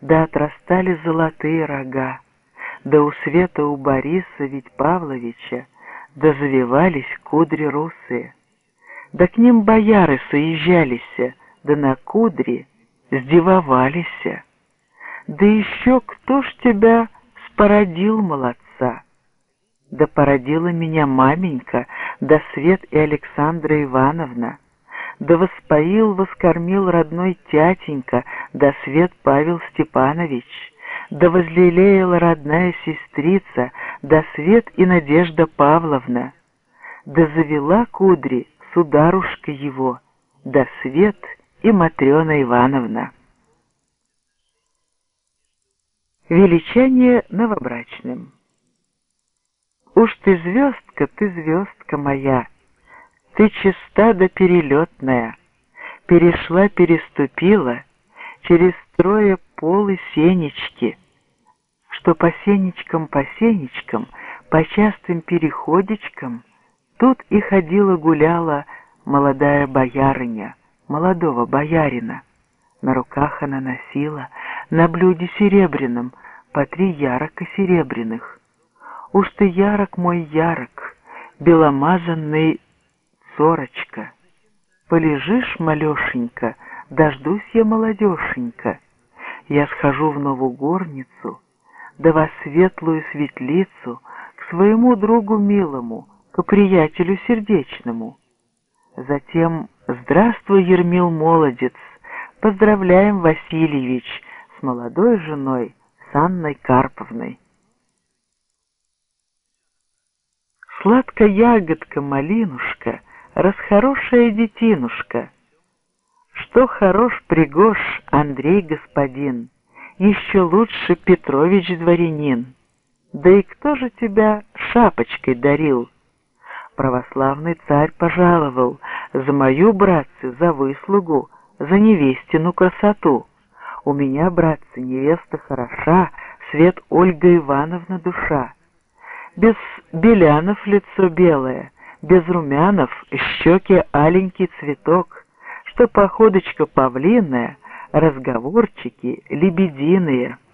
да отрастали золотые рога, да у света у Бориса ведь Павловича, да завивались кудри русые, да к ним бояры соезжались, да на кудри сдивовались. Да еще кто ж тебя спородил, молодца? Да породила меня маменька, да Свет и Александра Ивановна, да воспоил, воскормил родной тятенька, да Свет Павел Степанович, да возлелеяла родная сестрица, да Свет и Надежда Павловна, да завела кудри сударушка его, да Свет и Матрена Ивановна. Величание новобрачным. Уж ты звездка, ты звездка моя, Ты чиста да перелетная, Перешла, переступила Через трое полы сенечки, Что по сенечкам, по сенечкам, По частым переходичкам Тут и ходила-гуляла Молодая боярыня, Молодого боярина. На руках она носила На блюде серебряном По три ярока серебряных, Уж ты ярок мой ярок, беломазанный сорочка. Полежишь, малешенька, дождусь я молодешенька. Я схожу в новую горницу, да во светлую светлицу, к своему другу милому, к приятелю сердечному. Затем «Здравствуй, Ермил молодец, поздравляем, Васильевич, с молодой женой, с Анной Карповной». Сладкая ягодка, малинушка, Расхорошая детинушка. Что хорош пригож, Андрей господин, Еще лучше Петрович дворянин. Да и кто же тебя шапочкой дарил? Православный царь пожаловал За мою, братцы, за выслугу, За невестину красоту. У меня, братцы, невеста хороша, Свет Ольга Ивановна душа без белянов лицо белое, без румянов щеки аленький цветок, что походочка павлиная, разговорчики лебединые —